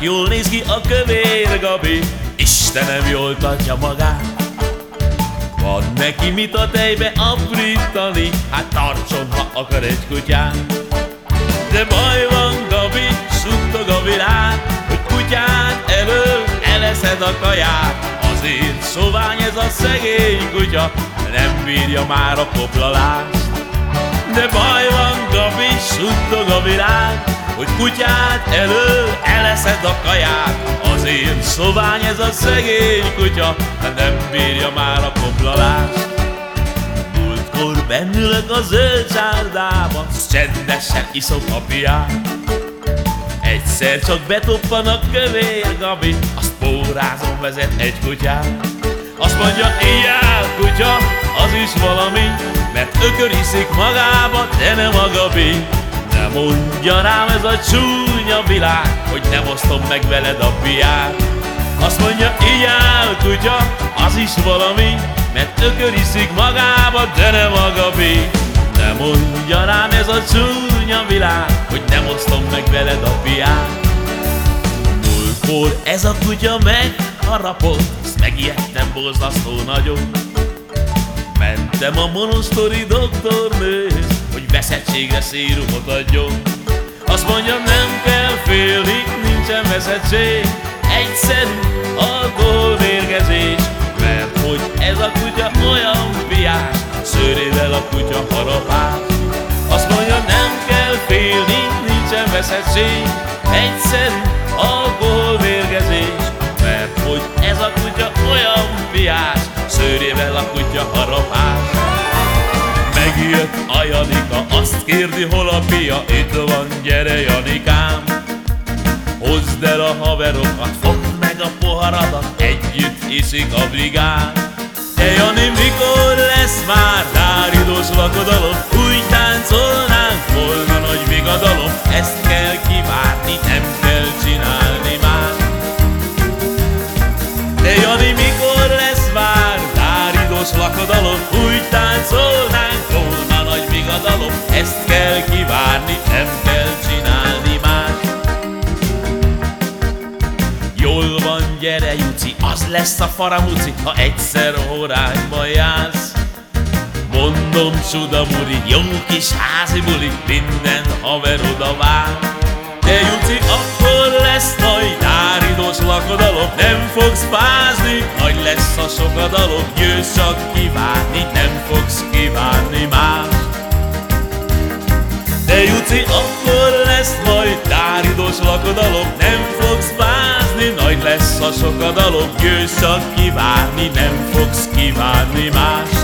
jól néz ki a kövér Gabi, Istenem jól tartja magát. Van neki mit a tejbe aprítani, hát tartson, ha akar egy kutyát. De baj van, Gabi, suttog a világ, hogy kutyát elől eleszed a kaját. Azért sovány ez a szegény kutya, nem bírja már a koplalást. De baj van, Gabi, suttog a világ, hogy kutyát elől eleszed a kaját. Azért szovány ez a szegény kutya, de nem bírja már a koplalást. Múltkor bennülök a zöld csárdába, csendesen iszom a piát. Egyszer csak betoppan a kövér Gabi, azt pórázom vezet egy kutyát. Azt mondja, ilyen kutya, az is valami, mert ököriszik magába, de nem a Gabi. Mondja rám ez a csúnya világ, hogy nem osztom meg veled a piát. Azt mondja, ilyen kutya, az is valami, mert ököriszik magába, de nem a Gabi. Ne mondja rám ez a csúnya világ, hogy nem osztom meg veled a piát. Múltkor ez a kutya megharapott, ezt megijedtem borzasztó nagyon. Mentem a monosztori doktornőhöz, veszettségre szérumot adjon. Azt mondja, nem kell félni, nincsen veszettség, egyszerű alkoholmérgezés, mert hogy ez a kutya olyan piás, szőrével a kutya harapás. Azt mondja, nem kell félni, nincsen veszettség, egyszerű alkoholmérgezés, mert hogy ez a kutya olyan piás, kérdi, hol a pia, itt van, gyere Janikám. Hozd el a haverokat, fogd meg a poharadat, együtt iszik a brigád. Te Jani, mikor lesz már dáridós lakodalom, úgy táncolnánk volna nagy vigadalom, ezt kell kivárni, nem kell csinálni már. Te Jani, mikor lesz már dáridós lakodalom, úgy táncolnánk vigadalom, ezt kell kivárni, nem kell csinálni már. Jól van, gyere Juci, az lesz a faramuci, ha egyszer órányba jársz. Mondom, csuda muri, jó kis házi buli, minden haver oda vár. De Juci, akkor lesz nagy dáridós lakodalom, nem fogsz fázni, nagy lesz a sokadalom, jössz csak kívánni, Juci, akkor lesz majd dáridós lakodalom, nem fogsz bázni, nagy lesz a sokadalom, jössz csak kívánni, nem fogsz kívánni más.